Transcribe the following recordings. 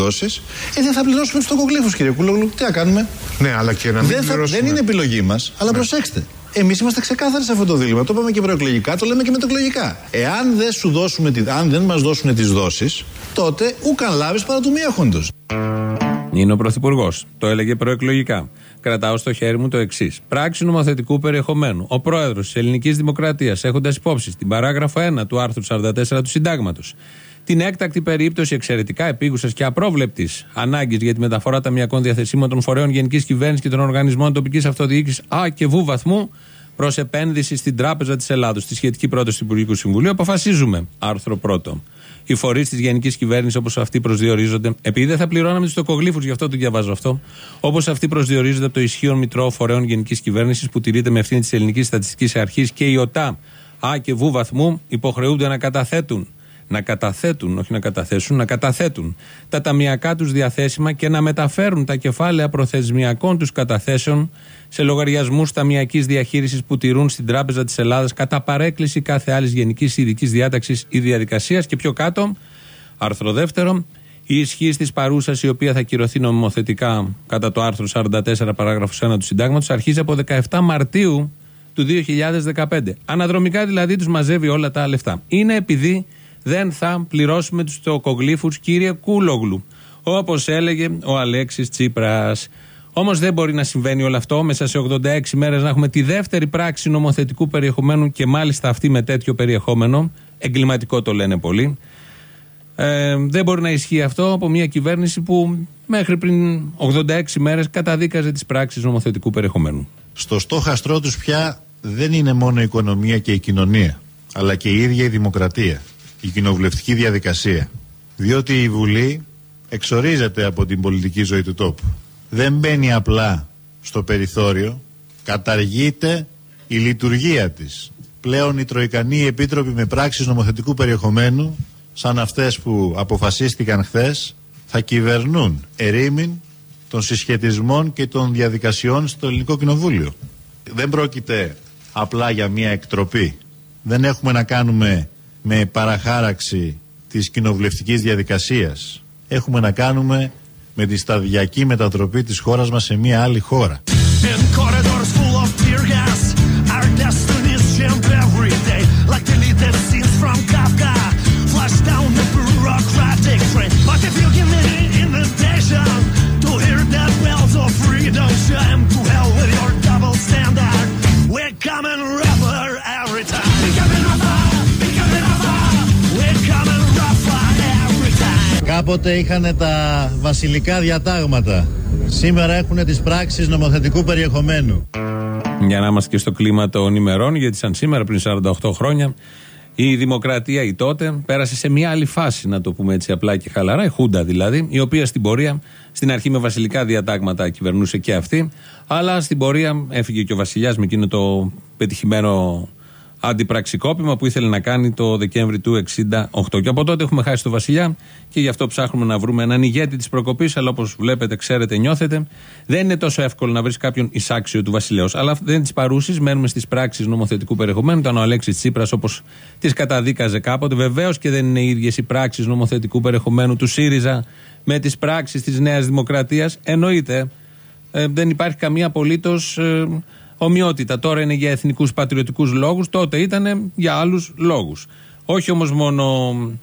δόσεις, ε, δεν θα πληρώσουμε τους τοκογλύφους, κύριε Κούλογλου. Τι να κάνουμε; Ναι, αλλά και να μην Δεν, θα, πληρώσουμε. δεν είναι επιλογή μας, αλλά προσέξτε. Εμείς είμαστε ξεκάθαροι σε αυτό το δίλημα. Το είπαμε και προεκλογικά, το λέμε και μετεκλογικά. Εάν δεν σου δώσουμε, τη- αν δεν μας δώσουν τις δόσεις, τότε ούκαν λάβεις παρά του μη έχοντος. Είναι ο Πρωθυπουργός. Το έλεγε προεκλογικά. Κρατάω στο χέρι μου το εξής. Πράξη νομοθετικού περιεχομένου. Ο πρόεδρος της Ελληνικής Δημοκρατίας, έχοντας υπόψη την παράγραφο 1 του άρθρου 44 του Συντάγματος, την έκτακτη περίπτωση εξαιρετικά επίγουσα και απρόβλεπτης ανάγκης για τη μεταφορά ταμιακών διαθεσίμων των φορέων γενικής κυβέρνησης και των οργανισμών τοπικής αυτοδιοίκησης Α και Β βαθμού προς επένδυση στην Τράπεζα της Ελλάδος. Στη σχετική πρόταση του Υπουργικού Συμβουλίου αποφασίζουμε. Άρθρο 1. Οι φορείς της γενικής κυβέρνησης όπως αυτοί προσδιορίζονται, επειδή δεν θα πληρώναμε τους τοκογλύφους, γι' αυτό το διαβάζω αυτό, όπως αυτοί προσδιορίζονται από το ισχύον Μητρό Φορέων Γενικής Κυβέρνησης που τηρείται με ευθύνη της Ελληνικής Στατιστικής Αρχής και η ΟΤΑ Α και Β βαθμού υποχρεούνται να καταθέτουν να καταθέτουν, όχι να καταθέσουν, να καταθέτουν τα ταμιακά τους διαθέσιμα και να μεταφέρουν τα κεφάλαια προθεσμιακών τους καταθέσεων σε λογαριασμούς ταμιακής διαχείρισης που τηρούν στην Τράπεζα της Ελλάδας κατά παρέκκληση κάθε άλλης γενικής ή ειδικής διάταξης ή διαδικασίας. Και πιο κάτω, άρθρο δεύτερο, η ισχύ της παρούσας, η οποία θα κυρωθεί νομοθετικά κατά το άρθρο 44 παράγραφος 1 του Συντάγματος, αρχίζει από 17 Μαρτίου του 2015. Αναδρομικά δηλαδή τους μαζεύει όλα τα λεφτά. Είναι επειδή δεν θα πληρώσουμε τους τοκογλύφους, κύριε Κούλογλου. Όπως έλεγε ο Αλέξης Τσίπρας. Όμως δεν μπορεί να συμβαίνει όλο αυτό μέσα σε 86 μέρες να έχουμε τη δεύτερη πράξη νομοθετικού περιεχομένου και μάλιστα αυτή με τέτοιο περιεχόμενο. Εγκληματικό το λένε πολλοί. Ε, δεν μπορεί να ισχύει αυτό από μια κυβέρνηση που μέχρι πριν 86 μέρες καταδίκαζε τις πράξεις νομοθετικού περιεχομένου. Στο στόχαστρό τους πια δεν είναι μόνο η οικονομία και η κοινωνία, αλλά και η ίδια η δημοκρατία, η κοινοβουλευτική διαδικασία. Διότι η Βουλή εξορίζεται από την πολιτική ζωή του τόπου. Δεν μπαίνει απλά στο περιθώριο, καταργείται η λειτουργία της. Πλέον οι τροικανοί επίτροποι με πράξεις νομοθετικού περιεχομένου, σαν αυτές που αποφασίστηκαν χθες, θα κυβερνούν ερήμην των συσχετισμών και των διαδικασιών στο ελληνικό κοινοβούλιο. Δεν πρόκειται απλά για μια εκτροπή. Δεν έχουμε να κάνουμε με παραχάραξη της κοινοβουλευτικής διαδικασίας. Έχουμε να κάνουμε με τη σταδιακή μετατροπή της χώρας μας σε μια άλλη χώρα. Κάποτε είχαν τα βασιλικά διατάγματα. Σήμερα έχουν τις πράξεις νομοθετικού περιεχομένου. Για να είμαστε και στο κλίμα των ημερών, γιατί σαν σήμερα πριν 48 χρόνια η δημοκρατία η τότε πέρασε σε μια άλλη φάση, να το πούμε έτσι απλά και χαλαρά, η Χούντα δηλαδή, η οποία στην πορεία, στην αρχή με βασιλικά διατάγματα κυβερνούσε και αυτή, αλλά στην πορεία έφυγε και ο βασιλιάς με εκείνο το πετυχημένο αντιπραξικόπημα που ήθελε να κάνει το Δεκέμβρη του 68. Και από τότε έχουμε χάσει το βασιλιά και γι' αυτό ψάχνουμε να βρούμε έναν ηγέτη της προκοπής. Αλλά όπως βλέπετε, ξέρετε, νιώθετε, δεν είναι τόσο εύκολο να βρεις κάποιον εισάξιο του βασιλέως. Αλλά δεν τι παρούσει, μένουμε στις πράξεις νομοθετικού περιεχομένου. Ήταν ο Αλέξης Τσίπρας όπως τις καταδίκαζε κάποτε. Βεβαίως και δεν είναι οι ίδιες οι πράξεις νομοθετικού περιεχομένου του ΣΥΡΙΖΑ με τις πράξεις της Νέας Δημοκρατίας. Εννοείται. Ε, δεν υπάρχει καμία απολύτως ε, ομοιότητα. Τώρα είναι για εθνικούς πατριωτικούς λόγους, τότε ήταν για άλλους λόγους. Όχι όμως μόνο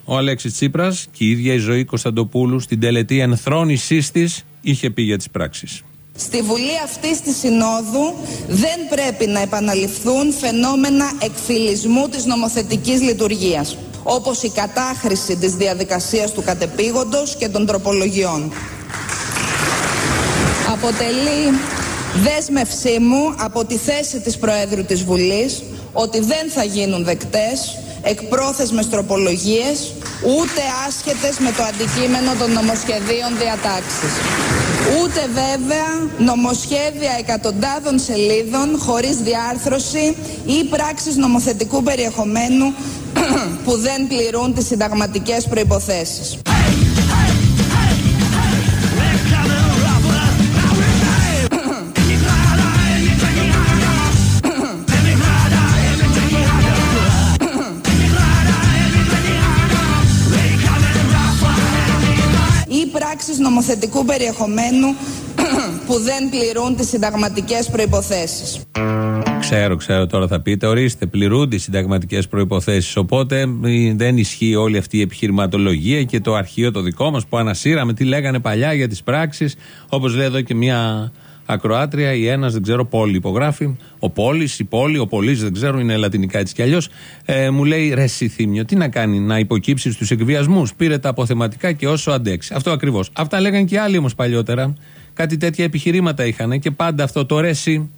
ο Αλέξης Τσίπρας και η ίδια η ζωή Κωνσταντοπούλου στην τελετή ενθρόνησής της είχε πει για τις πράξεις. Στη Βουλή αυτής της Συνόδου δεν πρέπει να επαναληφθούν φαινόμενα εκφυλισμού της νομοθετικής λειτουργίας, όπως η κατάχρηση της διαδικασίας του κατεπήγοντος και των τροπολογιών. Αποτελεί δέσμευσή μου από τη θέση της Προέδρου της Βουλής ότι δεν θα γίνουν δεκτές εκπρόθεσμες τροπολογίες, ούτε άσχετες με το αντικείμενο των νομοσχεδίων διατάξεις. Ούτε βέβαια νομοσχέδια εκατοντάδων σελίδων χωρίς διάρθρωση ή πράξεις νομοθετικού περιεχομένου που δεν πληρούν τις συνταγματικές προϋποθέσεις. Νομοθετικού περιεχομένου που δεν πληρούν τις συνταγματικές προϋποθέσεις. Ξέρω, ξέρω τώρα θα πείτε. Ορίστε, πληρούνται οι συνταγματικές προποθέσει. Οπότε ε, δεν ισχύει όλη αυτή η επιχειρηματολογία και το αρχείο το δικό μας που ανασύραμε τι λέγανε παλιά για τις πράξεις. Όπως λέει εδώ και μια ακροάτρια ή ένας, δεν ξέρω, πόλη υπογράφει. Ο πόλης, η πόλη, ο πολή, δεν ξέρω, είναι λατινικά έτσι κι αλλιώς. Ε, μου λέει ρε Θήμιο, τι να κάνει, να υποκύψεις στου εκβιασμούς. Πήρε τα αποθεματικά και όσο αντέξει. Αυτό ακριβώς. Αυτά λέγανε και άλλοι όμως παλιότερα. Κάτι τέτοια επιχειρήματα είχαν και πάντα αυτό το ρεσί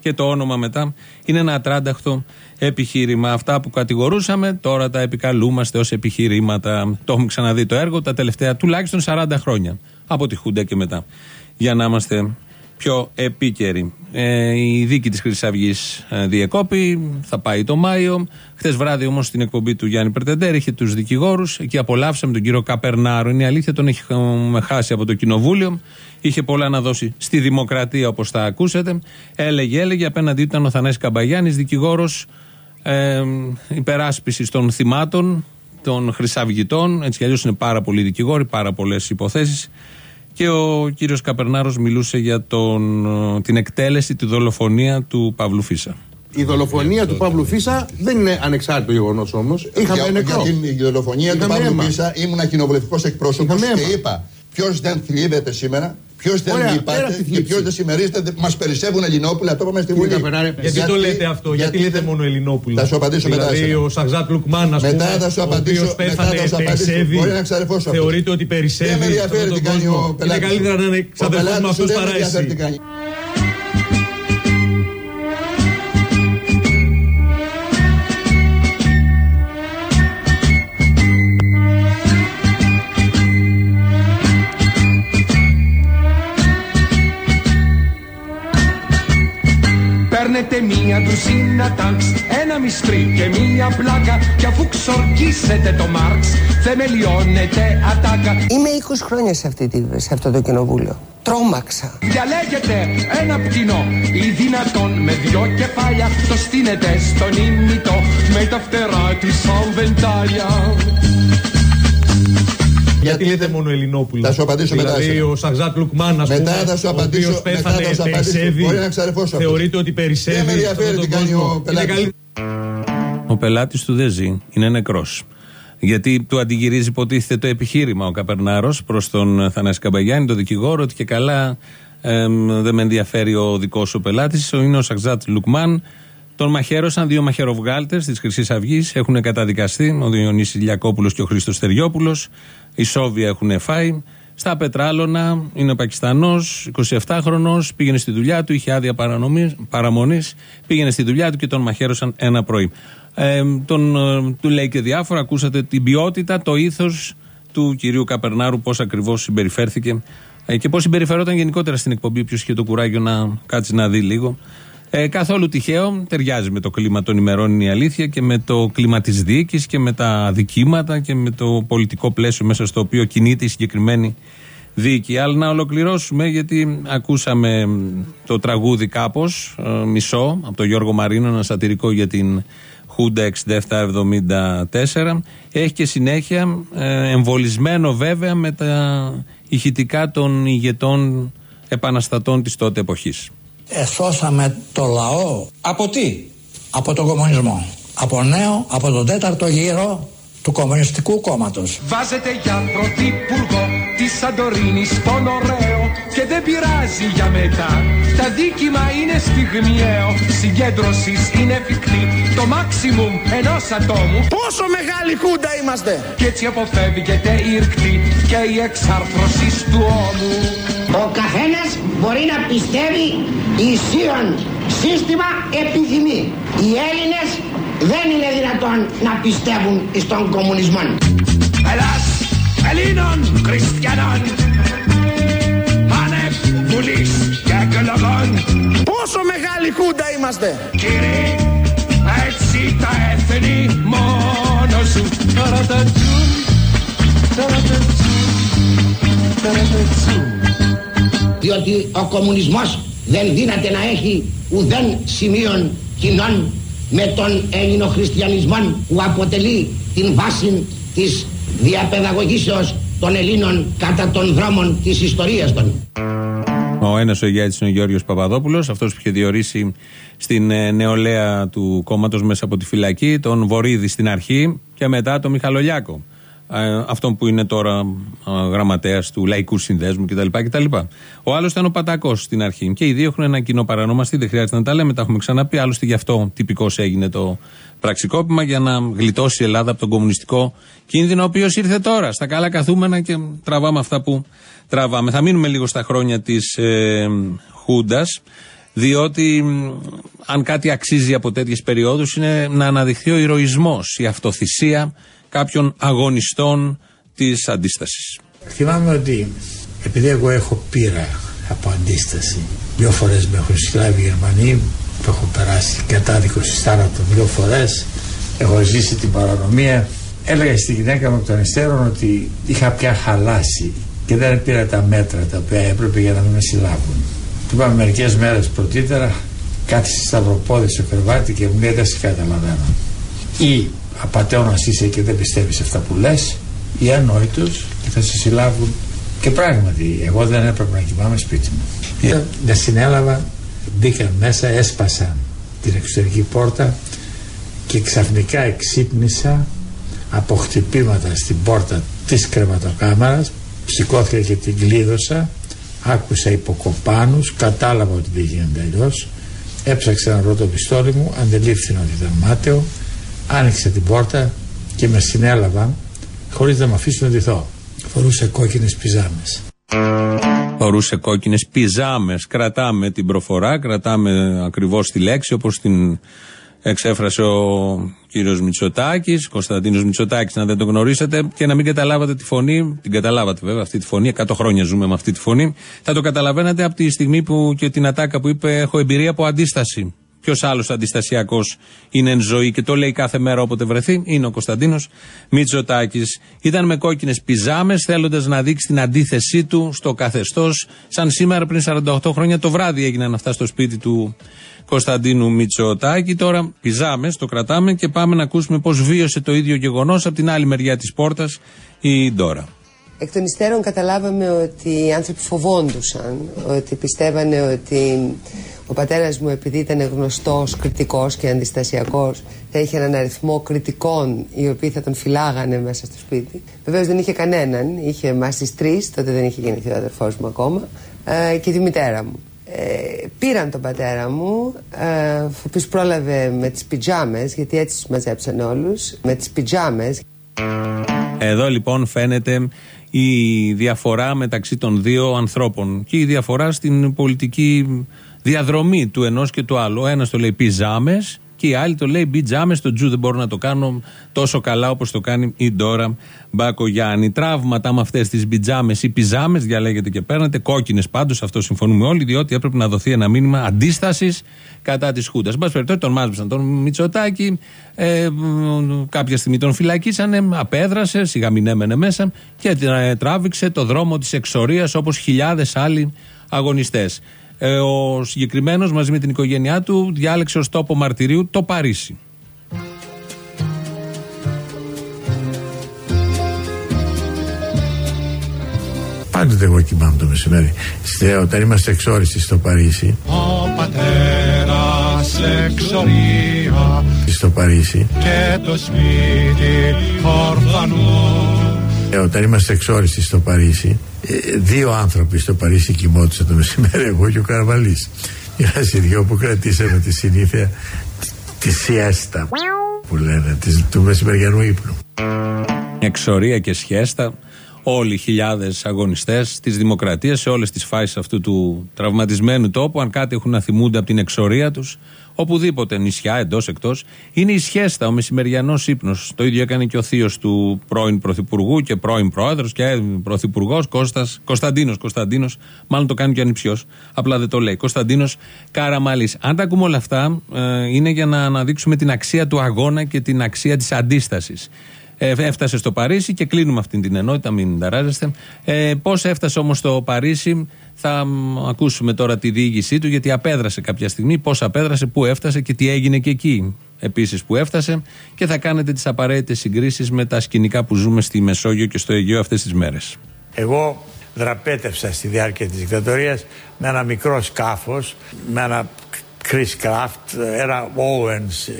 και το όνομα μετά είναι ένα ατράνταχτο επιχείρημα. Αυτά που κατηγορούσαμε τώρα τα επικαλούμαστε ως επιχειρήματα. Το έχουμε ξαναδεί το έργο τα τελευταία τουλάχιστον 40 χρόνια. Από τη Χούντα και μετά. Για να είμαστε πιο επίκαιροι. Ε, η δίκη της Χρυσής Αυγής ε, διεκόπη, θα πάει το Μάιο. Χθες βράδυ όμως στην εκπομπή του Γιάννη Περτεντέρ είχε τους δικηγόρους. Εκεί απολαύσαμε τον κύριο Καπερνάρο. Είναι η αλήθεια, τον έχουμε χάσει από το κοινοβούλιο. Είχε πολλά να δώσει στη δημοκρατία όπως θα ακούσετε. Έλεγε, έλεγε, απέναντί του ήταν ο Θανάσης Καμπαγιάννης, δικηγόρος ε, υπεράσπισης των θυμάτων, των χρυσαυγητών. Έτσι κι αλλιώς είναι πάρα πολλοί δικηγόροι, πάρα πολλές υποθέσεις. Και ο κύριος Καπερνάρος μιλούσε για τον, την εκτέλεση, τη δολοφονία του Παύλου Φίσα. Η δολοφονία του Παύλου Φίσα δεν είναι ανεξάρτητο γεγονός όμως. Είχαμε για, νεκρό. Για την δολοφονία του Είχαμε Παύλου αίμα. Φίσα ήμουν κοινοβουλευτικός εκπρόσωπος Είχαμε και αίμα. είπα ποιος δεν θλίβεται σήμερα, ποιος δεν Ωραία, πέρα λυπάται από τη και θλίψη. ποιος δεν συμμερίζεται. Μας περισσεύουν Ελληνόπουλα, το είπαμε στη Κύριε Βουλή. Καπερνάρη, Γιατί, το λέτε αυτό, γιατί, λέτε μόνο Ελληνόπουλα; Θα σου απαντήσω μετά. Δηλαδή εσένα. ο Σαχζάτ Λουκμάν, ας πούμε, Μετά θα σου ο απαντήσω, οποίος μετά πέθανε, θα σου απαντήσω. περισσεύει. Μπορεί να ξαρεφώσω αυτός. Θεωρείτε ότι περισσεύει. Δεν με ενδιαφέρει σε αυτόν τι τον κάνει κόσμο. ο πελάτης. Είναι καλύτερα να είναι Ο ξαδερφός με πελάτης σου αυτούς δεν με παρά ενδιαφέρει εσύ. Παίρνετε μία ντουζίνα τάγκς, ένα μυστρί και μία πλάκα Κι αφού ξορκίσετε το Μάρξ, θεμελιώνετε ατάκα Είμαι 20 χρόνια σε, αυτή τη, σε αυτό το κοινοβούλιο. Τρόμαξα. Διαλέγετε ένα πτηνό ή δυνατόν με δυο κεφάλια Το στείνετε στον ήμιτο με τα φτερά του σαν βεντάλια Γιατί λέτε μόνο Ελληνόπουλα. Θα σου απαντήσω μετά, Δηλαδή εσένα. ο Σαχζάτ Λουκμάν, ας πούμε. Μετά θα σου ο απαντήσω, οποίος μετά πέθανε, θα σου απαντήσω. περισσεύει. Μπορεί να ξαρεφώσω αυτός. Θεωρείτε ότι περισσεύει. Δεν με ενδιαφέρει σε αυτόν τι τον κάνει ο κόσμο. Είναι πελάτης. καλύτερα- Ο πελάτης του δεν ζει, είναι νεκρός. Γιατί του αντιγυρίζει υποτίθεται το επιχείρημα ο Καπερνάρος προς τον Θανάση Καμπαγιάννη, τον δικηγόρο, ότι και καλά εμ, δεν με ενδιαφέρει ο δικός σου πελάτης. Είναι ο Σαξάτ Λουκμάν. Τον μαχαίρωσαν δύο μαχαιροβγάλτες της Χρυσής Αυγής. Έχουν καταδικαστεί ο Διονύσης Λιακόπουλος και ο Χρήστος Τεριόπουλο. Οι Σόβια έχουν φάει. Στα Πετράλωνα είναι ο Πακιστανός, 27χρονο, πήγαινε στη δουλειά του, είχε άδεια παραμονής, πήγαινε στη δουλειά του και τον μαχαίρωσαν ένα πρωί. Ε, τον, ε, του λέει και διάφορα, ακούσατε την ποιότητα, το ήθος του κυρίου Καπερνάρου, πώς ακριβώς συμπεριφέρθηκε ε, και πώς συμπεριφερόταν γενικότερα στην εκπομπή. Ποιος είχε το κουράγιο να κάτσει να δει λίγο. Ε, καθόλου τυχαίο, ταιριάζει με το κλίμα των ημερών είναι η αλήθεια και με το κλίμα της δίκη και με τα δικήματα και με το πολιτικό πλαίσιο μέσα στο οποίο κινείται η συγκεκριμένη δίκη. Αλλά να ολοκληρώσουμε γιατί ακούσαμε μ, το τραγούδι κάπως, μισό, από τον Γιώργο Μαρίνο, ένα σατυρικό για την Χούντα 6774. Έχει και συνέχεια, ε, εμβολισμένο βέβαια με τα ηχητικά των ηγετών επαναστατών της τότε εποχής. Εσώσαμε το λαό Από τι; από τον κομμουνισμό. Από νέο, από τον τέταρτο γύρο του Κομμουνιστικού Κόμματος. Βάζετε για πρωθυπουργό τη Σαντορίνη στον ωραίο και δεν πειράζει για μετά. Τα δίκημα είναι στιγμιαίο, συγκέντρωσης είναι εφικτή. Το maximum ενός ατόμου Πόσο μεγάλη χούντα είμαστε. και έτσι αποφεύγεται η ρηκτή και η εξάρθρωσης του ώμου. Ο καθένας μπορεί να πιστεύει ισχύον σύστημα επιθυμεί. Οι Έλληνες δεν είναι δυνατόν να πιστεύουν στον κομμουνισμό. Ελλάς Ελλήνων Χριστιανών Άνευ Βουλής και εκλογών Πόσο μεγάλη χούντα είμαστε. Κύριε, έτσι τα έθνη μόνο σου Ταρατατζούν, ταρατατζούν, ταρατατζούν Διότι ο κομμουνισμός δεν δύναται να έχει ουδέν σημείων κοινών με τον ελληνοχριστιανισμό που αποτελεί την βάση της διαπαιδαγωγήσεως των Ελλήνων κατά των δρόμων της ιστορίας των. Ο ένας ο ηγέτης είναι ο Γιώργο Παπαδόπουλος, αυτός που είχε διορίσει στην ε, νεολαία του κόμματος μέσα από τη φυλακή, τον Βορύδη στην αρχή και μετά τον Μιχαλολιάκο. Ε, αυτόν που είναι τώρα γραμματέας του Λαϊκού Συνδέσμου κτλ. κτλ. Ο άλλος ήταν ο Πατακός στην αρχή. Και οι δύο έχουν ένα κοινό παρανόμαστη, δεν χρειάζεται να τα λέμε, τα έχουμε ξαναπεί. Άλλωστε γι' αυτό τυπικώ έγινε το πραξικόπημα για να γλιτώσει η Ελλάδα από τον κομμουνιστικό κίνδυνο, ο οποίος ήρθε τώρα στα καλά καθούμενα και τραβάμε αυτά που τραβάμε. Θα μείνουμε λίγο στα χρόνια της ε, Χούντας, διότι μ, αν κάτι αξίζει από τέτοιες περιόδους είναι να αναδειχθεί ο ηρωισμός, η αυτοθυσία κάποιων αγωνιστών της αντίστασης. Θυμάμαι ότι επειδή εγώ έχω πείρα από αντίσταση, δύο φορές με έχουν συλλάβει οι Γερμανοί, που έχω περάσει κατάδικο στη θάνατο δύο φορές, έχω ζήσει την παρανομία. Έλεγα στη γυναίκα μου από τον υστέρων ότι είχα πια χαλάσει και δεν πήρα τα μέτρα τα οποία έπρεπε για να μην με συλλάβουν. Του είπαμε μερικές μέρες πρωτήτερα, κάθισε σταυροπόδι στο κρεβάτι και μου λέει δεν σε καταλαβαίνω. Ή απαταιώνα είσαι και δεν πιστεύεις αυτά που λες, ή ανόητο και θα σε συλλάβουν. Και πράγματι, εγώ δεν έπρεπε να κοιμάμαι σπίτι μου. Ε, Δεν συνέλαβα, μπήκαν μέσα, έσπασαν την εξωτερική πόρτα και ξαφνικά εξύπνησα από χτυπήματα στην πόρτα της κρεβατοκάμαρας σηκώθηκα και την κλείδωσα άκουσα υποκοπάνους κατάλαβα ότι δεν γίνεται αλλιώς. έψαξα να βρω το πιστόλι μου αντελήφθηνα ότι ήταν μάταιο άνοιξα την πόρτα και με συνέλαβαν χωρίς να με αφήσουν να ντυθώ φορούσε κόκκινες πιζάμες Φορούσε κόκκινες πιζάμε. Κρατάμε την προφορά, κρατάμε ακριβώς τη λέξη όπως την εξέφρασε ο κύριος Μητσοτάκης, Κωνσταντίνος Μητσοτάκης, να δεν το γνωρίσετε και να μην καταλάβατε τη φωνή. Την καταλάβατε βέβαια αυτή τη φωνή. 100 χρόνια ζούμε με αυτή τη φωνή. Θα το καταλαβαίνατε από τη στιγμή που και την ατάκα που είπε: Έχω εμπειρία από αντίσταση. Ποιος άλλος αντιστασιακός είναι εν ζωή και το λέει κάθε μέρα όποτε βρεθεί, είναι ο Κωνσταντίνος Μητσοτάκης. Ήταν με κόκκινες πιζάμες, θέλοντας να δείξει την αντίθεσή του στο καθεστώς. Σαν σήμερα πριν 48 χρόνια το βράδυ έγιναν αυτά στο σπίτι του Κωνσταντίνου Μητσοτάκη. Τώρα πιζάμες, το κρατάμε και πάμε να ακούσουμε πώς βίωσε το ίδιο γεγονός από την άλλη μεριά της πόρτας η Ντόρα. Εκ των υστέρων καταλάβαμε ότι οι άνθρωποι φοβόντουσαν, ότι πιστεύανε ότι ο πατέρας μου επειδή ήταν γνωστός, κριτικός και αντιστασιακός θα είχε έναν αριθμό κριτικών οι οποίοι θα τον φυλάγανε μέσα στο σπίτι. Βεβαίως δεν είχε κανέναν, είχε εμάς τις τρεις, τότε δεν είχε γεννηθεί ο αδερφός μου ακόμα ε, και τη μητέρα μου. Ε, πήραν τον πατέρα μου, ε, ο οποίος πρόλαβε με τις πιτζάμες, γιατί έτσι τους μαζέψαν όλους, με τις πιτζάμες. Εδώ λοιπόν φαίνεται η διαφορά μεταξύ των δύο ανθρώπων και η διαφορά στην πολιτική διαδρομή του ενός και του άλλου. Ο ένας το λέει πιζάμε και η άλλη το λέει μπιτζάμε. Το τζου δεν μπορώ να το κάνω τόσο καλά όπως το κάνει η Ντόρα Μπακογιάννη. Τραύματα με αυτές τις μπιτζάμε ή πιζάμε, διαλέγετε και παίρνετε. Κόκκινες πάντως, αυτό συμφωνούμε όλοι, διότι έπρεπε να δοθεί ένα μήνυμα αντίστασης κατά της Χούντας. Εν πάση περιπτώσει, τον μάζεψαν τον Μητσοτάκη, ε, κάποια στιγμή τον φυλακίσανε, απέδρασε, σιγά μην έμενε μέσα και ε, τράβηξε το δρόμο της εξορίας όπως χιλιάδες άλλοι αγωνιστές. Ε, ο συγκεκριμένος μαζί με την οικογένειά του διάλεξε ως τόπο μαρτυρίου το Παρίσι. Πάντοτε εγώ κοιμάμαι το μεσημέρι. Στε, όταν είμαστε εξόριστοι στο Παρίσι, Ο πατέρας εξορία στο Παρίσι, και το σπίτι ορφανό ε, όταν είμαστε εξόριστοι στο Παρίσι, ε, δύο άνθρωποι στο Παρίσι κοιμόντουσαν το μεσημέρι, εγώ και ο Καραβαλής. Είμαστε δυο που κρατήσαμε τη συνήθεια της σιέστα που λένε, της, του μεσημεριανού ύπνου. Εξορία και σχέστα. Όλοι οι χιλιάδες αγωνιστές της Δημοκρατίας σε όλες τις φάσεις αυτού του τραυματισμένου τόπου. Αν κάτι έχουν να θυμούνται από την εξορία τους, οπουδήποτε, νησιά, εντός, εκτός, είναι η σχέστα, ο μεσημεριανός ύπνος. Το ίδιο έκανε και ο θείος του πρώην Πρωθυπουργού και πρώην Πρόεδρος και Πρωθυπουργός Κωνσταντίνος. Κωνσταντίνος, μάλλον το κάνει και ο ανιψιός, απλά δεν το λέει. Κωνσταντίνος Καραμαλής. Αν τα ακούμε όλα αυτά, ε, είναι για να αναδείξουμε την αξία του αγώνα και την αξία της αντίστασης. Ε, έφτασε στο Παρίσι και κλείνουμε αυτή την ενότητα, μην ταράζεστε. Ε, Πώς έφτασε όμως στο Παρίσι, θα μ, ακούσουμε τώρα τη διήγησή του, γιατί απέδρασε κάποια στιγμή. Πώς απέδρασε, πού έφτασε και τι έγινε και εκεί επίσης που έφτασε. Και θα κάνετε τις απαραίτητες συγκρίσεις με τα σκηνικά που ζούμε στη Μεσόγειο και στο Αιγαίο αυτές τις μέρες. Εγώ δραπέτευσα στη διάρκεια της δικτατορίας με ένα μικρό σκάφος, με ένα Chris Craft, ένα Owens,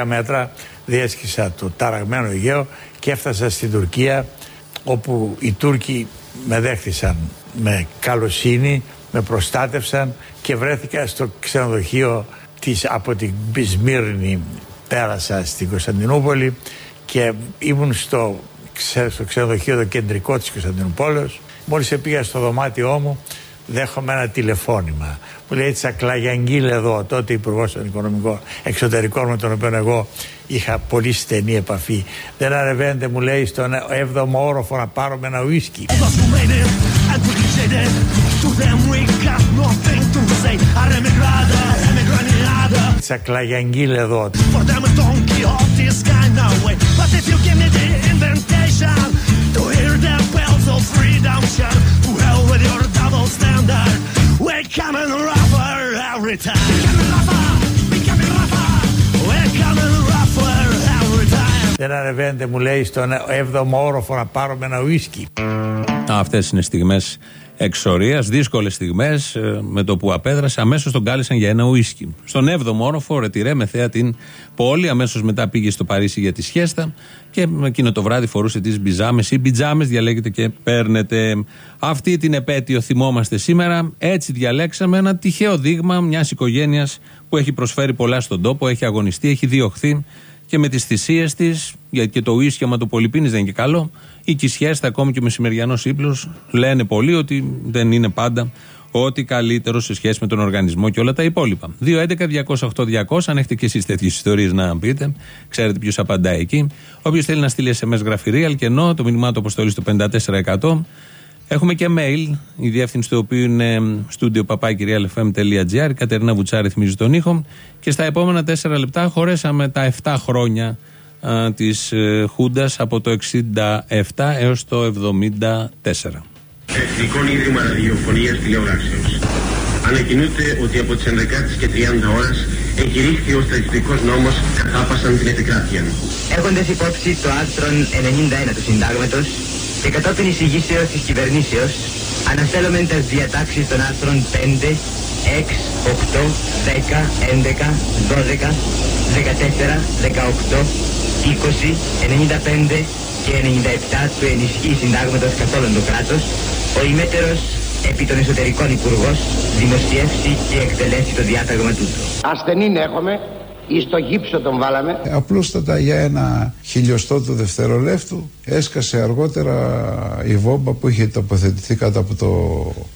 10 μέτρα, διέσχισα το ταραγμένο Αιγαίο και έφτασα στην Τουρκία όπου οι Τούρκοι με δέχτησαν με καλοσύνη, με προστάτευσαν και βρέθηκα στο ξενοδοχείο της, από την Σμύρνη πέρασα στην Κωνσταντινούπολη και ήμουν στο, ξε- στο ξενοδοχείο το κεντρικό της Κωνσταντινούπολης. Μόλις πήγα στο δωμάτιό μου δέχομαι ένα τηλεφώνημα μου λέει Τσακλαγιαγγίλ εδώ τότε υπουργός των Οικονομικών Εξωτερικών με τον οποίο εγώ είχα πολύ στενή επαφή. Δεν ανεβαίνετε μου λέει στον 7ο όροφο να πάρουμε ένα ουίσκι Those who made it and quickly jaded To them we got nothing to say Arremigrada, emigraniada Τσακλαγιαγγίλ εδώ For them it's Don Quixote's kind of way But if you give me the invitation To hear the bells of freedom shout To hell with your δεν ανεβαίνετε, μου λέει, στον 7ο όροφο να πάρω με ένα ουίσκι. Αυτές είναι στιγμές εξορίας, δύσκολες στιγμές. Με το που απέδρασε, αμέσως τον κάλεσαν για ένα ουίσκι. Στον 7ο όροφο, ρετυρέ με θέα την πόλη. Αμέσως μετά πήγε στο Παρίσι για τη σιέστα και εκείνο το βράδυ φορούσε τις μπιζάμες ή μπιτζάμες, διαλέγετε και παίρνετε. Αυτή την επέτειο θυμόμαστε σήμερα. Έτσι διαλέξαμε ένα τυχαίο δείγμα μιας οικογένειας που έχει προσφέρει πολλά στον τόπο, έχει αγωνιστεί, έχει διωχθεί και με τις θυσίες της, γιατί και το ουίσκι, άμα το πολυπίνει, δεν είναι και καλό, η κυσιέστα, ακόμη και ο μεσημεριανός ύπλο, λένε πολλοί ότι δεν είναι πάντα ό,τι καλύτερο σε σχέση με τον οργανισμό και όλα τα υπόλοιπα. 2.11.208.200, αν έχετε και εσείς τέτοιες ιστορίες να πείτε, ξέρετε ποιος απαντάει εκεί. Όποιος θέλει να στείλει SMS γραφειρή, αλκενό, το μήνυμά του αποστολής στο 54%. Έχουμε και mail, η διεύθυνση του οποίου είναι studio papakirialfm.gr. Η Κατερίνα Βουτσά ρυθμίζει τον ήχο. Και στα επόμενα 4 λεπτά χωρέσαμε τα 7 χρόνια α, της ε, Χούντας από το 67 έως το 74. Εθνικών Ίδρυμα Ραδιοφωνίας Τηλεοράσεως. Ανακοινούται ότι από τις 11 και 30 ώρες εγκηρύχθη ο στατιστικός νόμος καθάπασαν την επικράτεια. Έχοντας υπόψη το άρθρο 91 του Συντάγματος και κατόπιν εισηγήσεως της κυβερνήσεως, αναστέλουμε τας διατάξεις των άρθρων 5, 6, 8, 10, 11, 12, 14, 18, 20, 95 και 97 του ενισχύει συντάγματος καθ' όλον το κράτος, ο ημέτερος επί των εσωτερικών υπουργός δημοσιεύσει και εκτελέσει το διάταγμα τούτο. Ασθενήν έχουμε, εις το γύψο τον βάλαμε. Απλούστατα για ένα χιλιοστό του δευτερολέπτου έσκασε αργότερα η βόμβα που είχε τοποθετηθεί κάτω από το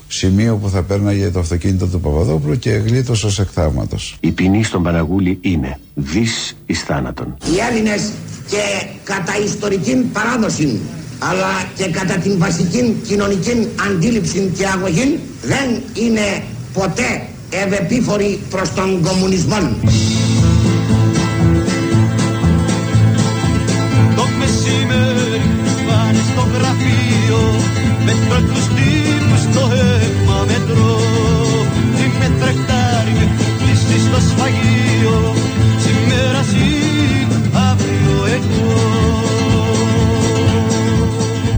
σημείο που θα πέρναγε το αυτοκίνητο του Παπαδόπουλου και γλίτωσε ως εκθάματος. Η ποινή στον Παναγούλη είναι δις εις θάνατον. Οι Έλληνες και κατά ιστορική παράδοση αλλά και κατά την βασική κοινωνική αντίληψη και αγωγή δεν είναι ποτέ ευεπίφοροι προς τον κομμουνισμό. Στο γραφείο Μέτρο τους τύπους στο αίμα μέτρο Τι με τρεχτάρει με κλείσει στο σφαγείο Σήμερα εσύ, αύριο εγώ.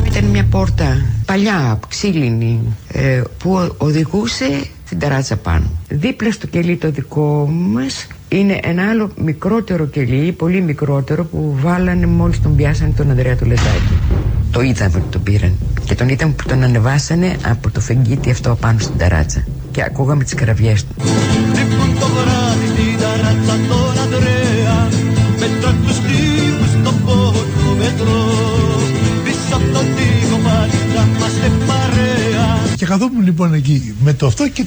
Ήταν μια πόρτα παλιά, ξύλινη, ε, που ο- οδηγούσε στην ταράτσα πάνω. Δίπλα στο κελί το δικό μας είναι ένα άλλο μικρότερο κελί, πολύ μικρότερο, που βάλανε μόλις τον πιάσανε τον Ανδρέα του Λετάκη. Το είδαμε ότι τον πήραν. Και τον είδαμε που τον ανεβάσανε από το φεγγίτι αυτό πάνω στην ταράτσα. Και ακούγαμε τις κραυγές του. Λοιπόν το βράδυ στην ταράτσα τον Ανδρέα Μέτρα τους Και καθόμουν λοιπόν εκεί με το αυτό και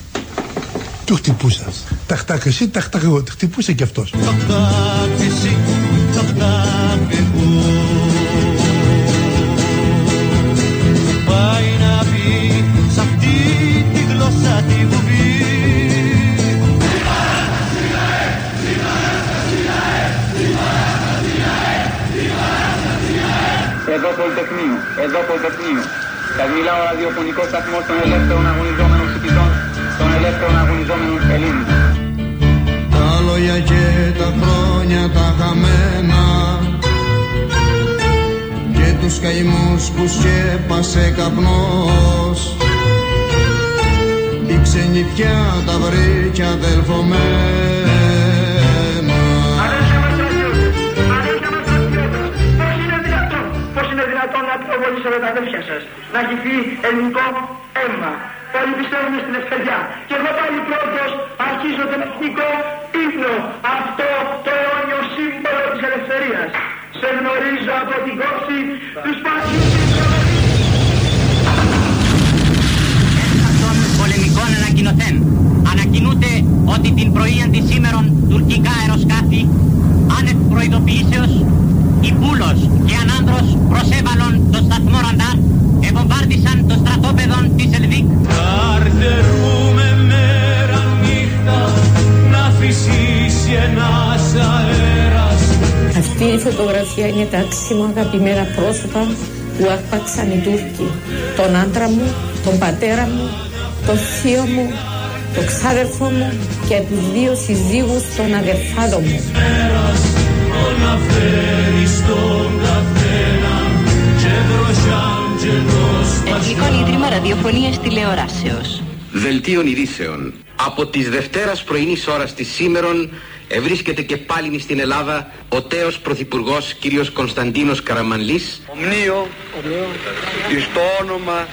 του χτυπούσα. Ταχτάκ εσύ, ταχτάκ εγώ. Του χτυπούσε και αυτός. Ταχτάκ εσύ, ταχτάκ εγώ Πάει να πει σ' αυτή τη γλώσσα τη βουβή Εδώ Πολυτεχνείο, εδώ Πολυτεχνείο. Σας μιλάω ραδιοφωνικό σταθμό των ελεύθερων αγωνιζόμενων φοιτητών, των ελεύθερων αγωνιζόμενων Ελλήνων. Τα λόγια και τα χρόνια τα χαμένα Και τους καημούς που σκέπασε καπνός Η ξενιτιά τα βρήκε αδελφομένα να πυροβολήσετε τα αδέρφια σας, να χυθεί ελληνικό αίμα. Όλοι πιστεύουν στην ευκαιριά. Και εγώ πάλι πρώτος αρχίζω τον εθνικό ύμνο, αυτό το αιώνιο σύμβολο της ελευθερίας. Σε γνωρίζω από την κόψη τους σπάσιου των πολεμικών ανακοινωθέν. Ανακοινούται ότι την πρωίαν της σήμερον τουρκικά αεροσκάφη άνευ προειδοποιήσεως οι Πούλος και Ανάνδρος προσέβαλον το σταθμό Ραντάρ ευομβάρδισαν το στρατόπεδο της Ελβίκ. Καρτερούμε μέρα νύχτα να φυσήσει ένας αέρας Αυτή η φωτογραφία είναι τα άξιμα αγαπημένα πρόσωπα που άρπαξαν οι Τούρκοι. Τον άντρα μου, τον πατέρα μου, τον θείο μου, τον ξάδερφο μου και τους δύο συζύγους των αδερφάδων μου. Να φέρει στον καθένα και δροσιάντζελος Εθνικό Ίδρυμα Ραδιοφωνίας Τηλεοράσεως. Δελτίων ειδήσεων. Από τις Δευτέρας πρωινής ώρας της σήμερον ευρίσκεται και πάλι στην Ελλάδα ο τέος Πρωθυπουργός κύριος Κωνσταντίνος Καραμανλής Ομνίο εις το όνομα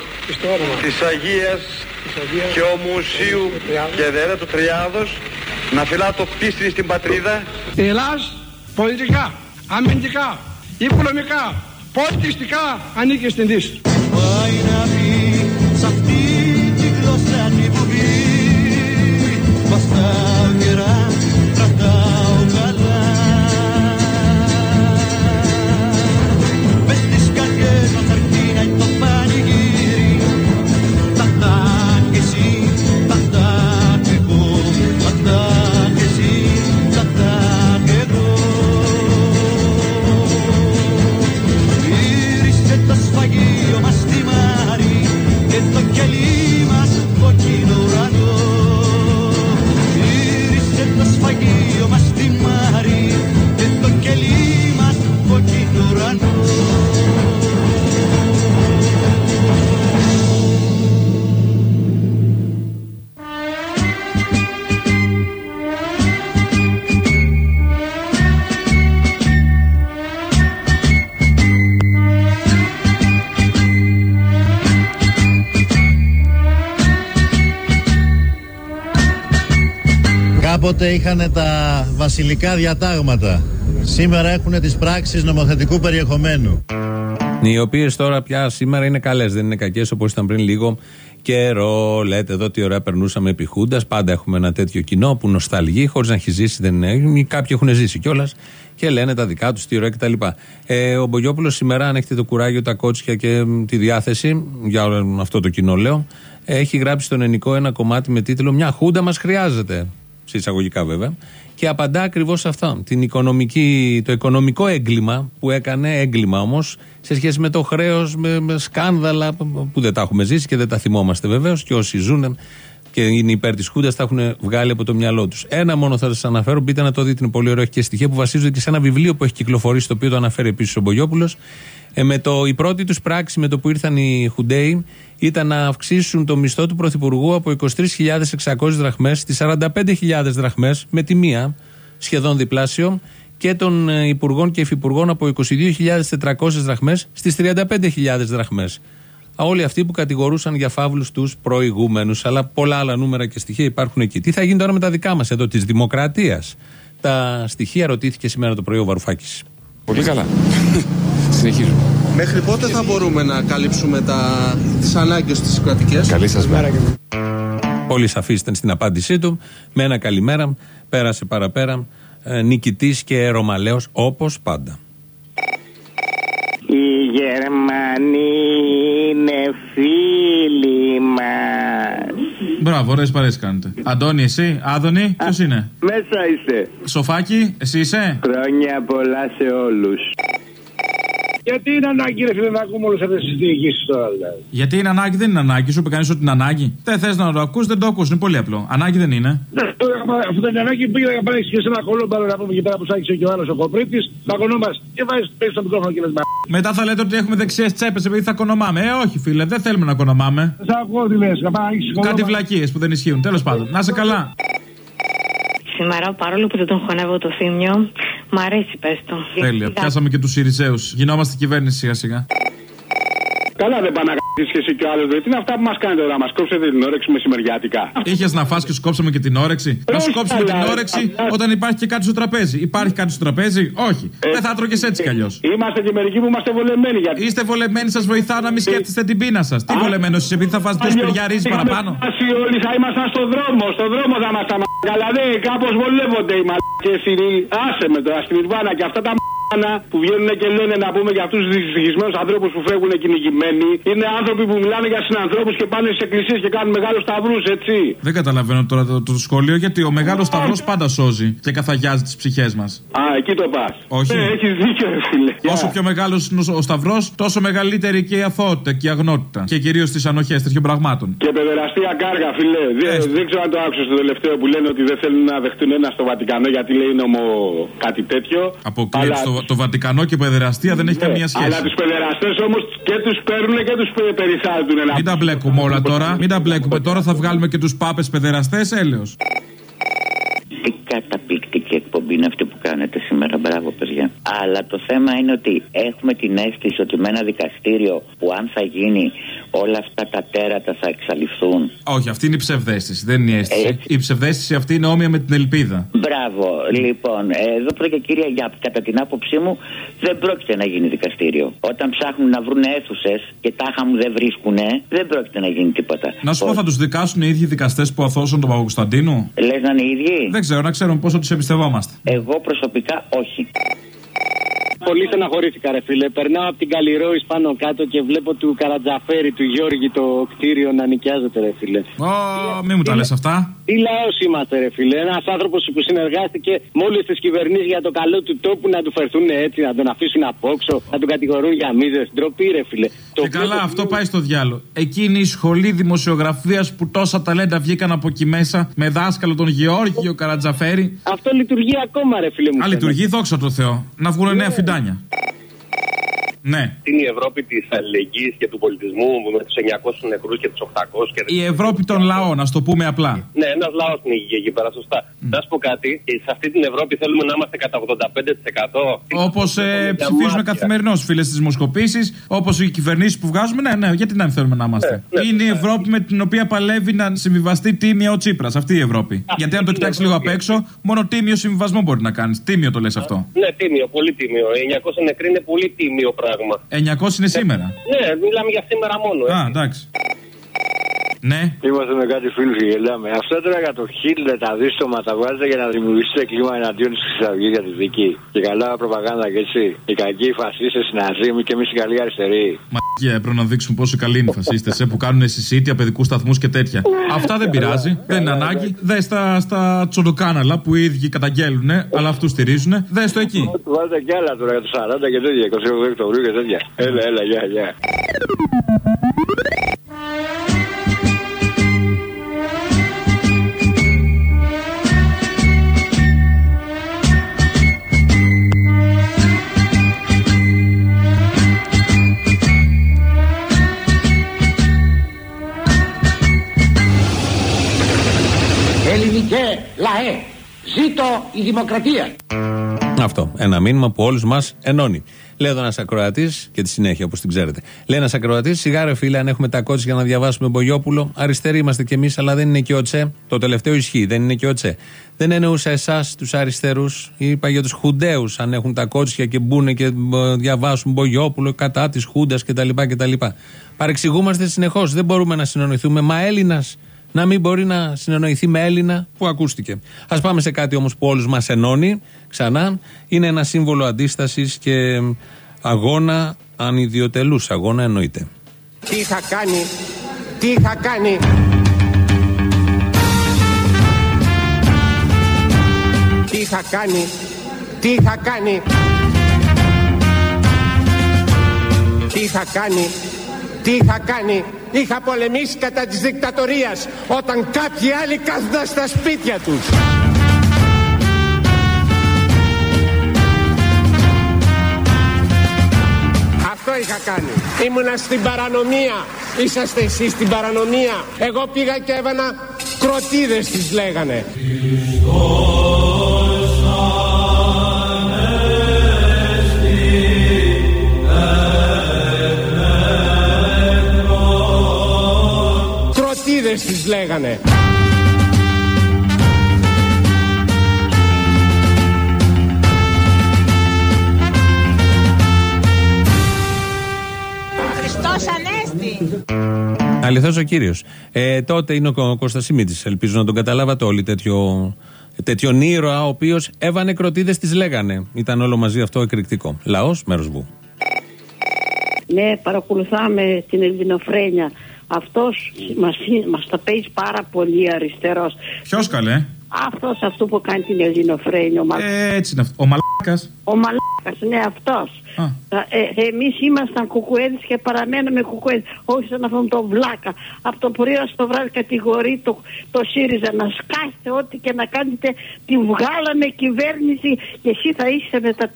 της Αγίας και ομουσίου και δέρα του Τριάδος να φυλά το πίστη στην πατρίδα Η Ελλάς πολιτικά, αμυντικά, οικονομικά, πολιτιστικά ανήκει στην Δύση. Πάει να πει Κάποτε είχαν τα βασιλικά διατάγματα. Σήμερα έχουν τις πράξεις νομοθετικού περιεχομένου. Οι οποίες τώρα πια σήμερα είναι καλές, δεν είναι κακές όπως ήταν πριν λίγο καιρό. Λέτε εδώ τι ωραία περνούσαμε επί Χούντας. Πάντα έχουμε ένα τέτοιο κοινό που νοσταλγεί, χωρίς να έχει ζήσει, δεν είναι. ή Κάποιοι έχουν ζήσει κιόλας και λένε τα δικά τους, τι ωραία κτλ. Ε, ο Μπογιόπουλος σήμερα, αν έχετε το κουράγιο, τα κότσια και μ, τη διάθεση, για όλο αυτό το κοινό λέω, έχει γράψει στον Ενικό ένα κομμάτι με τίτλο Μια Χούντα μας χρειάζεται. Σε εισαγωγικά βέβαια. Και απαντά ακριβώς σε αυτό. Την οικονομική, το οικονομικό έγκλημα που έκανε, έγκλημα όμως, σε σχέση με το χρέος, με, με σκάνδαλα που δεν τα έχουμε ζήσει και δεν τα θυμόμαστε βεβαίως. Και όσοι ζουν και είναι υπέρ της Χούντας τα έχουν βγάλει από το μυαλό τους. Ένα μόνο θα σας αναφέρω, μπείτε να το δείτε, είναι πολύ ωραίο. Έχει και στοιχεία που βασίζονται και σε ένα βιβλίο που έχει κυκλοφορήσει, το οποίο το αναφέρει επίσης ο Μπογιόπουλος. Ε, με το, η πρώτη τους πράξη με το που ήρθαν οι Χουντέοι ήταν να αυξήσουν το μισθό του Πρωθυπουργού από 23.600 δραχμές στις 45.000 δραχμές με τη μία, σχεδόν διπλάσιο, και των ε, Υπουργών και Υφυπουργών από 22.400 δραχμές στις 35.000 δραχμές. Α, Όλοι αυτοί που κατηγορούσαν για φαύλους τους προηγούμενους, αλλά πολλά άλλα νούμερα και στοιχεία υπάρχουν εκεί. Τι θα γίνει τώρα με τα δικά μας εδώ της Δημοκρατίας; Τα στοιχεία ρωτήθηκε σήμερα το πρωί ο Βαρουφάκης. Πολύ καλά. Συνεχίζουμε. Μέχρι πότε θα μπορούμε να καλύψουμε τα... τις ανάγκες της κρατικές; Καλή σας μέρα. Πολύ σαφή ήταν στην απάντησή του. Με ένα καλημέρα πέρασε παραπέρα ε, νικητής και ρωμαλαίος όπως πάντα. Οι Γερμανοί είναι φίλοι μας. Μπράβο, ωραίες παρέ κάνετε. Αντώνη, εσύ, Άδωνη, ποιος είναι; Μέσα είστε. Σοφάκι, εσύ είσαι; Χρόνια πολλά σε όλους. Γιατί είναι ανάγκη, ρε φίλε, να ακούμε όλες αυτές τις διοικήσει τώρα, δηλαδή. Γιατί είναι ανάγκη, δεν είναι ανάγκη. Σου είπε κανείς ότι είναι ανάγκη. Δεν θες να το ακούς, δεν το ακούς. Είναι πολύ απλό. Ανάγκη δεν είναι. Ναι, τώρα, Αυτό δεν είναι ανάγκη, πήγα να πάρει και σε ένα κολόμπαρο να πούμε εκεί πέρα που σ' και ο άλλος ο κοπρίτης, να κονόμαστε. Και βάζεις πέσει στο μικρόφωνο και λες μα. Μετά θα λέτε ότι έχουμε δεξιές τσέπες επειδή θα κονομάμε. Ε, όχι, φίλε, δεν θέλουμε να κονομάμε. Σα ακούω τι λες, να πάει Κάτι βλακίες που δεν ισχύουν. Τέλος πάντων, να είσαι καλά. Σήμερα, παρόλο που δεν τον χωνεύω το θύμιο, μ' αρέσει πες το. Τέλεια. Πιάσαμε και τους Σιριζέους. Γινόμαστε κυβέρνηση σιγά σιγά. Καλά δεν πάνε να γράψει και εσύ και ο άλλος. Τι είναι αυτά που μας κάνετε τώρα, μας κόψετε την όρεξη μεσημεριάτικα. Είχες να φας και σου κόψαμε και την όρεξη; Να σου Όχι, κόψουμε καλά, την ρε. όρεξη όταν υπάρχει και κάτι στο τραπέζι. Υπάρχει κάτι στο τραπέζι, όχι. Δεν θα τρώγε έτσι κι αλλιώς. Είμαστε και μερικοί που είμαστε βολεμένοι γιατί. Είστε βολεμένοι, σας βοηθάω να μην σκέφτεστε την πείνα σας. Τι βολεμένος είσαι, επειδή θα φας δύο σπηριά ρύζι παραπάνω; Όσοι όλοι θα ήμασταν στον δρόμο, στον δρόμο θα ήμασταν μαλάκα. Δηλαδή κάπως βολεύονται οι μαλάκες. Άσε με τώρα στην Ιρβάνα και αυτά τα μαλάκα που βγαίνουν και λένε να πούμε για αυτούς τους δυστυχισμένου ανθρώπους που φεύγουν κυνηγημένοι. Είναι άνθρωποι που μιλάνε για συνανθρώπους και πάνε στι εκκλησίες και κάνουν μεγάλους σταυρούς, έτσι. Δεν καταλαβαίνω τώρα το, το σχόλιο γιατί ο μεγάλος σταυρός πάντα σώζει και καθαγιάζει τις ψυχές μας. Α, εκεί το πας. Όχι. Ε, έχεις δίκιο, ρε φίλε. Όσο πιο μεγάλος είναι ο σταυρός, τόσο μεγαλύτερη και η αθωότητα και η αγνότητα. Και κυρίως τις ανοχές τέτοιων πραγμάτων. Και παιδεραστία κάργα, φίλε. Δεν, δεν ξέρω αν το άκουσα στο τελευταίο που λένε ότι δεν θέλουν να δεχτούν ένα στο Βατικανό γιατί λέει νομο κάτι τέτοιο. Αποκλείεται το, το Βατικανό και παιδεραστία δεν έχει καμία σχέση. Αλλά τους παιδεραστές όμως και τους παίρνουν και τους περιθάλτουν. Μην τα μπλέκουμε όλα τώρα. Μην τα μπλέκουμε τώρα. Θα βγάλουμε και τους πάπες παιδεραστές, έλεος. Τι καταπληκτική εκπομπή είναι αυτή που κάνετε σήμερα. Μπράβο, παιδιά. Αλλά το θέμα είναι ότι έχουμε την αίσθηση ότι με ένα δικαστήριο που αν θα γίνει όλα αυτά τα τέρατα θα εξαλειφθούν. Όχι, αυτή είναι η ψευδέστηση, δεν είναι η αίσθηση. Η ψευδέστηση αυτή είναι όμοια με την ελπίδα. Μπράβο. Λοιπόν, εδώ πρώτα κύριε, για, κατά την άποψή μου, δεν πρόκειται να γίνει δικαστήριο. Όταν ψάχνουν να βρουν αίθουσες και τάχα μου δεν βρίσκουν, δεν πρόκειται να γίνει τίποτα. Να σου πω, θα τους δικάσουν οι ίδιοι δικαστές που αθώσουν τον Παπακοσταντίνου. Λες να είναι οι ίδιοι; Δεν ξέρω, να ξέρουμε πόσο τους εμπιστευόμαστε. Εγώ προσωπικά όχι. Πολύ στεναχωρήθηκα, ρε φίλε. Περνάω από την Καλλιρόη πάνω κάτω και βλέπω του Καρατζαφέρη, του Γιώργη το κτίριο να νοικιάζεται, ρε φίλε. Ω, μην μου τα λες αυτά. Τι λαός είμαστε, ρε φίλε. Ένας άνθρωπος που συνεργάστηκε με όλε τι κυβερνήσεις για το καλό του τόπου να του φερθούν έτσι, να τον αφήσουν απόξω, να τον κατηγορούν για μίζες. Ντροπή, ρε φίλε. Και καλά, αυτό πάει στο διάλογο. Εκείνη η σχολή δημοσιογραφίας που τόσα ταλέντα βγήκαν από εκεί μέσα με δάσκαλο τον Γεώργιο Καρατζαφέρη. Αυτό λειτουργεί ακόμα, ρε φίλε μου. Α, λειτουργεί, δόξα τω Θεώ. Να βγουν νέα Betânia. Ναι. Είναι η Ευρώπη της αλληλεγγύης και του πολιτισμού με τους 900 νεκρούς και τους 800. Και... Η Ευρώπη των λαών, να το πούμε απλά. Ναι, ένας λαός είναι εκεί, εκεί πέρα, σωστά. Να σου πω κάτι, και σε αυτή την Ευρώπη θέλουμε να είμαστε κατά 85%. Όπως ε, ψηφίζουμε καθημερινώς φίλες στις δημοσκοπήσεις, όπως οι κυβερνήσεις που βγάζουμε, ναι, ναι, γιατί να μην θέλουμε να είμαστε. Ναι, ναι, είναι η Ευρώπη με την οποία παλεύει να συμβιβαστεί τίμια ο Τσίπρας. Αυτή η Ευρώπη. γιατί αν το κοιτάξεις λίγο απ' έξω, μόνο τίμιο συμβιβασμό μπορεί να κάνεις. Τίμιο το λες αυτό. Ναι, τίμιο, πολύ τίμιο. Οι 900 νεκροί είναι πολύ τίμιο πράγμα. 900 είναι σήμερα. Ναι, μιλάμε για σήμερα μόνο. Α, έτσι. εντάξει. Ναι. Είμαστε με κάτι φίλους και γελάμε. Αυτά τώρα για το Χίτλερ τα δίστομα τα βγάζετε για να δημιουργήσετε κλίμα εναντίον της Χρυσαυγής για τη δική. Και καλά προπαγάνδα και έτσι. Οι κακοί φασίστες, οι Ναζί και εμείς οι καλοί αριστεροί. Μα και πρέπει να δείξουν πόσο καλοί είναι οι φασίστες ε, που κάνουν συσίτια, παιδικούς σταθμούς και τέτοια. Αυτά δεν πειράζει, δεν είναι ανάγκη. Δε στα, στα τσοντοκάναλα που οι ίδιοι καταγγέλουν, αλλά αυτούς στηρίζουν. Δες το εκεί. Βάλτε κι άλλα τώρα για το 40 και τέτοια, 28 Οκτωβρίου και τέτοια. Έλα, έλα, γεια, γεια. Ελληνικέ λαέ, ζήτω η δημοκρατία. Αυτό. Ένα μήνυμα που όλους μας ενώνει. Λέει εδώ ένας ακροατής, και τη συνέχεια όπως την ξέρετε. Λέει ένας ακροατής, σιγά ρε φίλε, αν έχουμε τα κότσια για να διαβάσουμε Μπογιόπουλο, αριστεροί είμαστε κι εμείς, αλλά δεν είναι και ο Τσε. Το τελευταίο ισχύει, δεν είναι και ο Τσε. Δεν εννοούσα εσάς τους αριστερούς, είπα για τους Χουντέους, αν έχουν τα κότσια και μπουν και ε, διαβάσουν Μπογιόπουλο κατά της Χούντας κτλ. κτλ. Παρεξηγούμαστε συνεχώς. Δεν μπορούμε να συνεννοηθούμε. Μα Έλληνας να μην μπορεί να συνεννοηθεί με Έλληνα που ακούστηκε. Α πάμε σε κάτι όμως που όλους μας ενώνει ξανά. Είναι ένα σύμβολο αντίστασης και αγώνα ανιδιοτελούς. Αγώνα εννοείται. Τι θα κάνει, τι θα κάνει. Τι θα κάνει, τι θα κάνει. Τι θα κάνει, τι θα κάνει. Είχα πολεμήσει κατά της δικτατορίας όταν κάποιοι άλλοι κάθονταν στα σπίτια τους. Αυτό είχα κάνει. Ήμουνα στην παρανομία. Είσαστε εσείς στην παρανομία. Εγώ πήγα και έβανα κροτίδες τις λέγανε. Κροτίδες τις λέγανε. Χριστός Ανέστη. Αληθώς ο κύριος. Ε, τότε είναι ο Κώστα Σιμίτη. Ελπίζω να τον καταλάβατε όλοι. Τέτοιο, τέτοιον ήρωα, ο οποίος έβανε κροτίδε, τι λέγανε. Ήταν όλο μαζί αυτό εκρηκτικό. Λαός, μέρος βου. Ναι, παρακολουθάμε την Ελληνοφρένια. Αυτός μας, μας τα παίζει πάρα πολύ αριστερός. Ποιος καλέ; Αυτός αυτό που κάνει την Ελληνοφρένια. Ο, Μα... Ε, έτσι είναι αυτό. Ο μαλάκας. Ο Μαλάκας, ναι αυτός. Ε, εμείς ήμασταν κουκουέδες και παραμένουμε κουκουέδες. Όχι σαν αυτόν τον βλάκα. Από το πρωί ως το βράδυ κατηγορεί το, το ΣΥΡΙΖΑ να σκάσετε ό,τι και να κάνετε. Τη βγάλαμε κυβέρνηση και εσύ θα είσαι με τα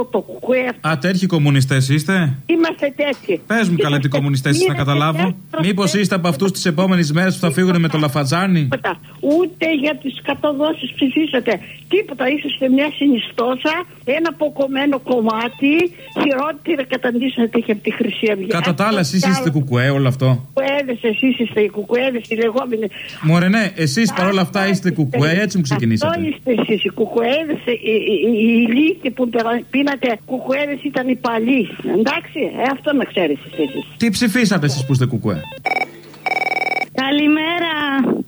3% το κουκουέ. Α, τέτοιοι κομμουνιστές είστε; Είμαστε τέτοιοι. Πες μου καλά τι κομμουνιστές είστε να καταλάβω. Μήπως είστε από αυτούς τις επόμενες μέρες που θα φύγουν με το λαφατζάνι; Τίποτα. Ούτε για τις κατοδόσει ψηφίσατε. Τίποτα. Είσαστε μια συνιστόσα, ένα αποκομμένο κομμάτι. Χειρότερη καταντήσατε και από τη Χρυσή Αυγή. Κατά τα άλλα, εσείς είστε κουκουέ, όλο αυτό; Κουκουέδες, εσείς είστε οι κουκουέδες, οι λεγόμενοι. Μωρέ, ναι, εσείς παρόλα αυτά είστε κουκουέ, έτσι μου ξεκινήσατε. Αυτό είστε εσείς, οι κουκουέδες, οι, οι, οι, οι ηλίθιοι που περα- πίνατε κουκουέδες ήταν οι παλιοί. Εντάξει, ε, αυτό να ξέρεις εσείς. Τι ψηφίσατε εσείς που είστε κουκουέ; Καλημέρα.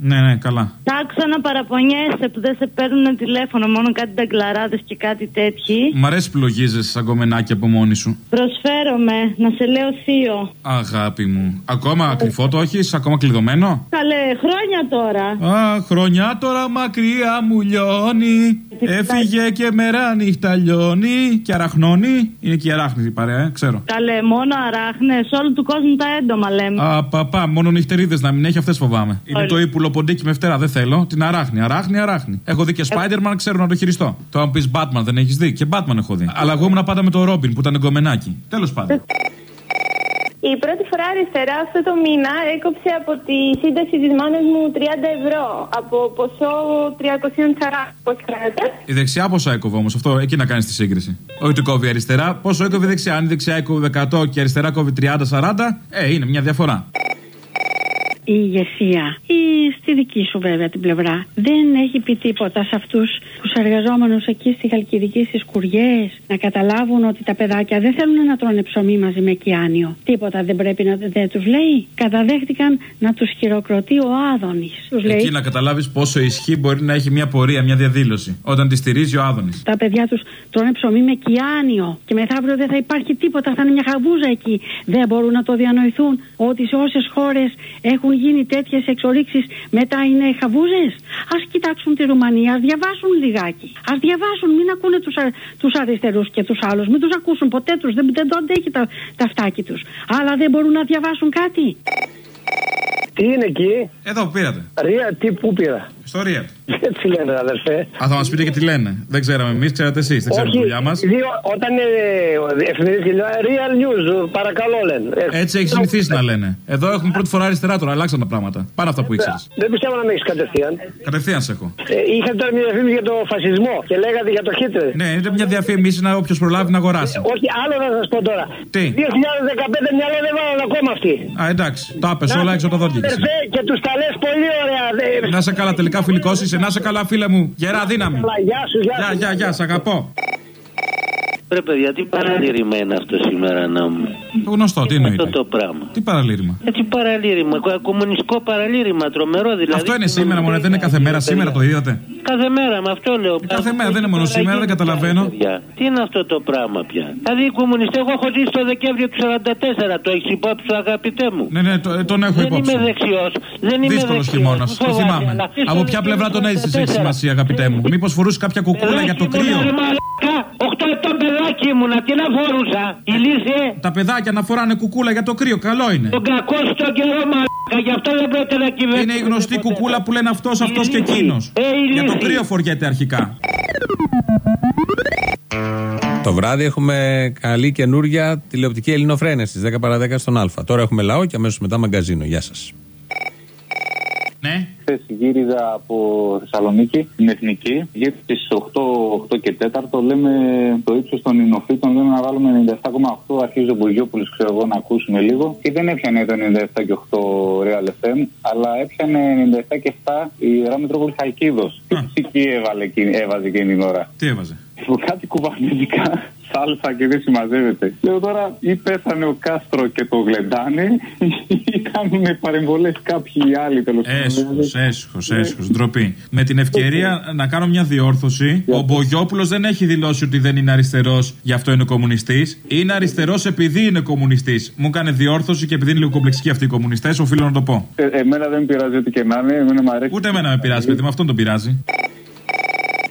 Ναι, ναι, καλά. Τ' άκουσα να παραπονιέσαι που δεν σε παίρνουν τηλέφωνο, μόνο κάτι ταγκλαράδε και κάτι τέτοιοι. Μ' αρέσει που λογίζεσαι σαν κομμενάκι από μόνη σου. Προσφέρομαι να σε λέω θείο. Αγάπη μου. Ακόμα κρυφό το έχεις, ακόμα κλειδωμένο; Καλέ, χρόνια τώρα. Α, χρονιά τώρα μακριά μου λιώνει. Έφυγε και μέρα νύχτα λιώνει. Και αραχνώνει. Είναι και η αράχνη η παρέα, ε, ξέρω. Καλέ, μόνο αράχνες, όλου του κόσμου τα έντομα λέμε. Α, παπά, μόνο νυχτερίδες να μην έχει, αυτές φοβάμαι. Είναι Ωραία. το ύπουλο ποντίκι με φτερά, δεν θέλω. Την αράχνη, αράχνη, αράχνη. Έχω δει και Spider-Man, ξέρω να το χειριστώ. Τώρα μου πεις Batman, δεν έχεις δει. Και Batman έχω δει. Αλλά εγώ ήμουν πάντα με το Robin που ήταν γκομενάκι. Τέλος πάντων. Η πρώτη φορά αριστερά αυτό το μήνα έκοψε από τη σύνταξη της μάνας μου 30 ευρώ από ποσό 340. Πώς κάνετε; Η δεξιά πόσα έκοβε όμως, αυτό εκεί να κάνεις τη σύγκριση. Όχι ότι κόβει αριστερά. Πόσο έκοβε η δεξιά. Αν η δεξιά έκοβε 100 και η αριστερά κόβει 30-40, ε, είναι μια διαφορά. Η ηγεσία ή στη δική σου βέβαια την πλευρά δεν έχει πει τίποτα σε αυτούς τους εργαζόμενους εκεί στη Χαλκιδική στις κουριές να καταλάβουν ότι τα παιδάκια δεν θέλουν να τρώνε ψωμί μαζί με κιάνιο τίποτα δεν πρέπει να δεν τους λέει καταδέχτηκαν να τους χειροκροτεί ο Άδωνης τους λέει Εκεί να καταλάβεις πόσο ισχύ μπορεί να έχει μια πορεία, μια διαδήλωση. Όταν τη στηρίζει ο Άδωνης. τα παιδιά τους τρώνε ψωμί με κιάνιο και μεθαύριο δεν θα υπάρχει τίποτα, θα είναι μια χαβούζα εκεί. Δεν μπορούν να το διανοηθούν ότι σε όσες χώρες έχουν γίνει τέτοιες εξορίξεις μετά είναι χαβούζες. Ας κοιτάξουν τη Ρουμανία, ας διαβάσουν λιγάκι. Ας διαβάσουν, μην ακούνε τους, α, τους αριστερούς και τους άλλους, μην τους ακούσουν ποτέ τους, δεν, δεν το αντέχει τα, τα φτάκι τους. Αλλά δεν μπορούν να διαβάσουν κάτι. Τι είναι εκεί; Εδώ πήρατε. Ρία, τι πού πήρα; Ιστορία. Έτσι λένε, αδερφέ. Α, θα μας πείτε και τι λένε. Δεν ξέραμε εμείς, ξέρατε εσείς. Δεν ξέρουμε τη δουλειά μας. δύο, όταν είναι εφημερίδε και λέω real news, παρακαλώ λένε. Ε, Έτσι έχει συνηθίσει να λένε. Εδώ έχουμε πρώτη φορά αριστερά τώρα, αλλάξαν τα πράγματα. Πάρα αυτά που ήξερες. Δεν πιστεύω να με έχεις κατευθείαν. Κατευθείαν σε έχω. Ε, είχατε τώρα μια διαφήμιση για το φασισμό και λέγατε για το Χίτλερ. Ναι, είναι μια διαφήμιση να όποιος προλάβει να αγοράσει. Όχι, άλλο να σας πω τώρα. Τι; 2015 μυαλό δεν βάλανε ακόμα αυτοί. Α, εντάξει, τα άπε όλα έξω από τα δόντια. της. Αδερφέ, και τους τα λες πολύ ωραία. δε- Να σε καλά, τελικά φιλικός είσαι. Να σε καλά, φίλε μου. Γερά δύναμη. Καλά, Γεια σου, γεια Γεια, σου. γεια, γεια, σ' αγαπώ. Ρε παιδιά, τι παραλήρημα είναι αυτό σήμερα να μου. Γνωστό, τι εννοείται. Αυτό το πράγμα. Τι παραλήρημα. Έτσι παραλήρημα, κο- κομμουνιστικό παραλήρημα, τρομερό δηλαδή. Αυτό είναι σήμερα, μόνο δεν είναι κάθε μέρα. Σήμερα το είδατε. Κάθε μέρα, με αυτό λέω. Κάθε μέρα δεν είναι μόνο σήμερα, δεν καταλαβαίνω. Παιδιά, Τι είναι αυτό το πράγμα πια; Δηλαδή οι κομμουνιστές, εγώ έχω ζήσει το Δεκέμβριο του 44, το έχεις υπόψη σου, αγαπητέ μου; Ναι, ναι, το- τον έχω δεν υπόψη. είμαι δεξιός. Δεν είμαι Δύσκολος δεξιός, χειμώνας. μη Το φοβάσαι, θυμάμαι. αλλά είσαι Από στο ποια πλευρά τον Δεκέμβριο έζησες, του έχει 44. σημασία, αγαπητέ μου; Μήπως φορούσε κάποια κουκούλα για το Παιδάκι κρύο; Μου, ρε μαλάκα, 8 ετών παιδάκι ήμουνα, τι να φορούσα. Ηλίθιε. Τα παιδάκια να φοράνε κουκούλα για το κρύο, καλό είναι. Τον κακό στον καιρό μαλάκα, γι' αυτό δεν πρέπει να κυβερνήσει. Είναι η γνωστή κουκούλα που λένε αυτός, αυτός και εκείνος. Για το κρύο φοριέται αρχικά. Το βράδυ έχουμε καλή καινούρια τηλεοπτική ελληνοφρένεια στι 10 παρα 10 στον Α. Τώρα έχουμε λαό και αμέσως μετά μαγκαζίνο. Γεια σας. Ναι. Χθες γύριζα από Θεσσαλονίκη, την εθνική. Γύρω στις 8, 8 και 4 λέμε το ύψος των ινοφύτων. Λέμε να βάλουμε 97,8. Αρχίζει ο Μπογιόπουλος, ξέρω εγώ, να ακούσουμε λίγο. Και δεν έπιανε το 97 και 8 Real FM, αλλά έπιανε 97 και 7 η Ράμετροπολη Χαλκίδος. Τι μουσική έβαλε, εκείνη- έβαζε εκείνη την ώρα. Τι έβαζε; Κάτι κουβανίτικα, σάλσα και δεν συμμαζεύεται. Λέω τώρα ή πέθανε ο Κάστρο και το γλεντάνε ή κάνουν παρεμβολές κάποιοι άλλοι τέλος Έσχος, έσχος, έσχος, ντροπή. Με την ευκαιρία να κάνω μια διόρθωση. Ο Μπογιόπουλος δεν έχει δηλώσει ότι δεν είναι αριστερός, γι' αυτό είναι κομμουνιστής. Είναι αριστερός επειδή είναι κομμουνιστής. Μου έκανε διόρθωση και επειδή είναι λίγο κομπλεξικοί αυτοί οι κομμουνιστές, οφείλω να το πω. Ε, εμένα δεν με πειράζει ό,τι και να είναι, εμένα μου αρέσει. Ούτε εμένα με πειράζει, παιδί μου, αυτόν τον πειράζει.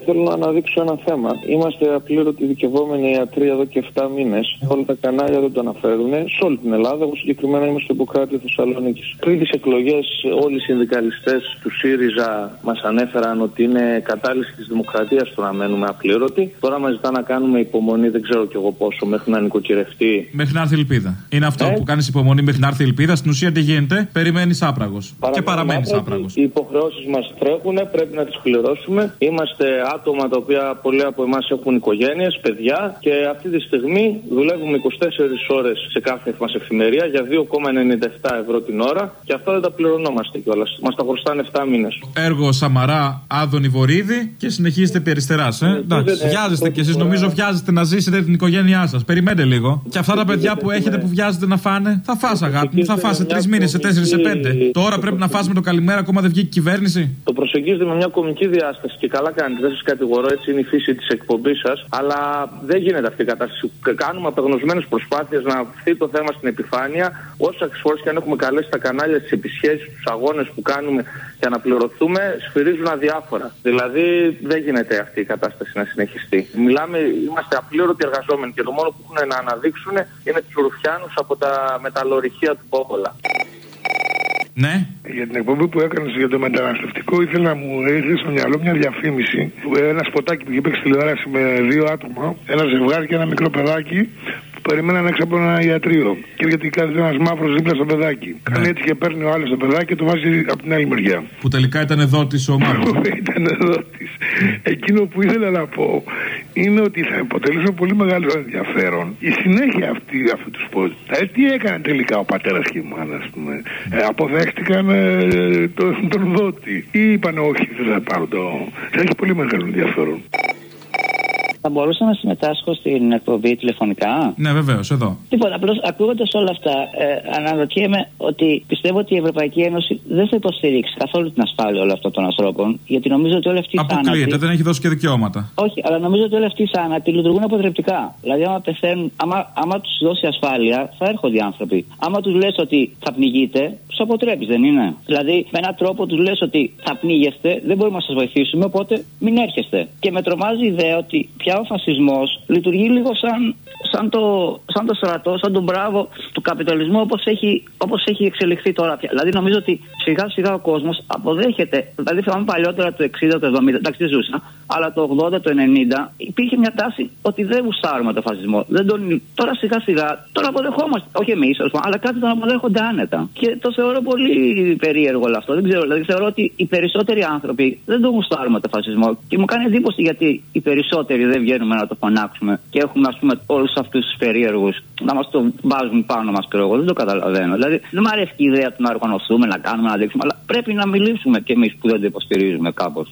Θέλω να αναδείξω ένα θέμα. Είμαστε απλήρωτοι δικαιωμένοι ιατροί εδώ και 7 μήνες. Όλα τα κανάλια δεν το αναφέρουν. Σε όλη την Ελλάδα, εγώ συγκεκριμένα είμαι στο Ιπποκράτιο Θεσσαλονίκης. Πριν τις εκλογές, όλοι οι συνδικαλιστές του ΣΥΡΙΖΑ μας ανέφεραν ότι είναι κατάλυση της δημοκρατίας το να μένουμε απλήρωτοι. Τώρα μας ζητά να κάνουμε υπομονή, δεν ξέρω κι εγώ πόσο, μέχρι να νοικοκυρευτεί. Μέχρι να έρθει η ελπίδα. Είναι αυτό Ε; που κάνεις υπομονή μέχρι να έρθει η ελπίδα. Στην ουσία τι γίνεται, περιμένεις άπραγος. Και παραμένει Άπραγοι, άπραγος. Οι υποχρεώσεις μας τρέχουν, πρέπει να τις πληρώσουμε. Είμαστε άτομα τα οποία πολλοί από εμάς έχουν οικογένειες, παιδιά και αυτή τη στιγμή δουλεύουμε 24 ώρες σε κάθε μας εφημερία για 2,97 ευρώ την ώρα και αυτά δεν τα πληρωνόμαστε κιόλας. Μας τα χρωστάνε 7 μήνες. Έργο Σαμαρά, Άδωνη Βορύδη και συνεχίζετε επί αριστεράς. Ε; Εντάξει, δεν- βιάζεστε κι εσείς, νομίζω βιάζεστε να ζήσετε την οικογένειά σας. Περιμένετε λίγο. Και αυτά τα παιδιά που έχετε που βιάζετε να φάνε, θα φας αγάπη μου, θα φας σε τρεις μήνες, σε τέσσερις, σε πέντε. Τώρα πρέπει να φας με το καλημέρα, ακόμα δεν βγήκε η κυβέρνηση. Το προσεγγίζετε με μια κομική διάσταση και καλά κάνετε. Δεν σας κατηγορώ, έτσι είναι η φύση της εκπομπής σας. Αλλά δεν γίνεται αυτή η κατάσταση. Κάνουμε απεγνωσμένες προσπάθειες να αυθεί το θέμα στην επιφάνεια. Όσε φορές και αν έχουμε καλέσει τα κανάλια, τι επισχέσει, τους αγώνες που κάνουμε για να πληρωθούμε, σφυρίζουν αδιάφορα. Δηλαδή δεν γίνεται αυτή η κατάσταση να συνεχιστεί. Μιλάμε, είμαστε απλήρωτοι εργαζόμενοι και το μόνο που έχουν να αναδείξουν είναι τους ρουφιάνους από τα μεταλλορυχεία του Πόπολα. Ναι. Για την εκπομπή που έκανες για το μεταναστευτικό, ήθελα να μου έρθει στο μυαλό μια διαφήμιση. Ένα σποτάκι που είχε παίξει τηλεόραση με δύο άτομα, ένα ζευγάρι και ένα μικρό παιδάκι, που περιμέναν έξω από ένα ιατρείο. Και γιατί κάθεται ένας μαύρος δίπλα στο παιδάκι. Κάνει έτσι και παίρνει ο άλλος το παιδάκι και το βάζει από την άλλη μεριά. Που τελικά ήταν εδώ τη ο Μάρκος. Ήταν εδώ τη. Εκείνο που ήθελα να πω είναι ότι θα αποτελούσε πολύ μεγάλο ενδιαφέρον η συνέχεια αυτή, αυτού του σπορ. Δηλαδή, τι έκανε τελικά ο πατέρας και η μάνα, ας πούμε. Ε, αποδέχτηκαν ε, τον, τον δότη. Ή είπαν όχι, δεν θα πάρω το. Θα έχει πολύ μεγάλο ενδιαφέρον. Θα μπορούσα να συμμετάσχω στην εκπομπή τηλεφωνικά; Ναι, βεβαίως, εδώ. Τίποτα, απλώς ακούγοντας όλα αυτά, ε, αναρωτιέμαι ότι πιστεύω ότι η Ευρωπαϊκή Ένωση δεν θα υποστηρίξει καθόλου την ασφάλεια όλων αυτών των ανθρώπων, γιατί νομίζω ότι όλοι αυτοί οι Αποκλείεται, θάνατοι. δεν έχει δώσει και δικαιώματα. Όχι, αλλά νομίζω ότι όλοι αυτοί οι θάνατοι λειτουργούν αποτρεπτικά. Δηλαδή, άμα πεθαίνουν, άμα, άμα τους δώσει ασφάλεια, θα έρχονται οι άνθρωποι. Άμα τους λες ότι θα πνιγείτε, τους αποτρέπεις, δεν είναι; Δηλαδή, με έναν τρόπο τους λες ότι θα πνίγεστε, δεν μπορούμε να σας βοηθήσουμε, οπότε μην έρχεστε. Και με τρομάζει η ιδέα ότι πια πια ο φασισμός λειτουργεί λίγο σαν, σαν, το, σαν το στρατό, σαν τον μπράβο του καπιταλισμού όπως έχει, όπως έχει εξελιχθεί τώρα πια. Δηλαδή νομίζω ότι σιγά σιγά ο κόσμος αποδέχεται. Δηλαδή θυμάμαι παλιότερα το 60, το 70, εντάξει δεν ζούσα, αλλά το 80, το 90 υπήρχε μια τάση ότι δεν γουστάρουμε το φασισμό. Δεν τον... Τώρα σιγά σιγά, τώρα αποδεχόμαστε. Όχι εμείς, αλλά κάτι τον αποδέχονται άνετα. Και το θεωρώ πολύ περίεργο όλο αυτό. Δεν ξέρω. Δηλαδή θεωρώ ότι οι περισσότεροι άνθρωποι δεν τον γουστάρουμε το φασισμό. Και μου κάνει εντύπωση γιατί οι περισσότεροι δεν βγαίνουμε να το φωνάξουμε και έχουμε ας πούμε όλους αυτούς τους περίεργους να μας το βάζουν πάνω μας και εγώ. Δεν το καταλαβαίνω. Δηλαδή δεν μου αρέσει η ιδέα του να οργανωθούμε, να κάνουμε, να δείξουμε, αλλά πρέπει να μιλήσουμε κι εμείς που δεν το υποστηρίζουμε κάπως.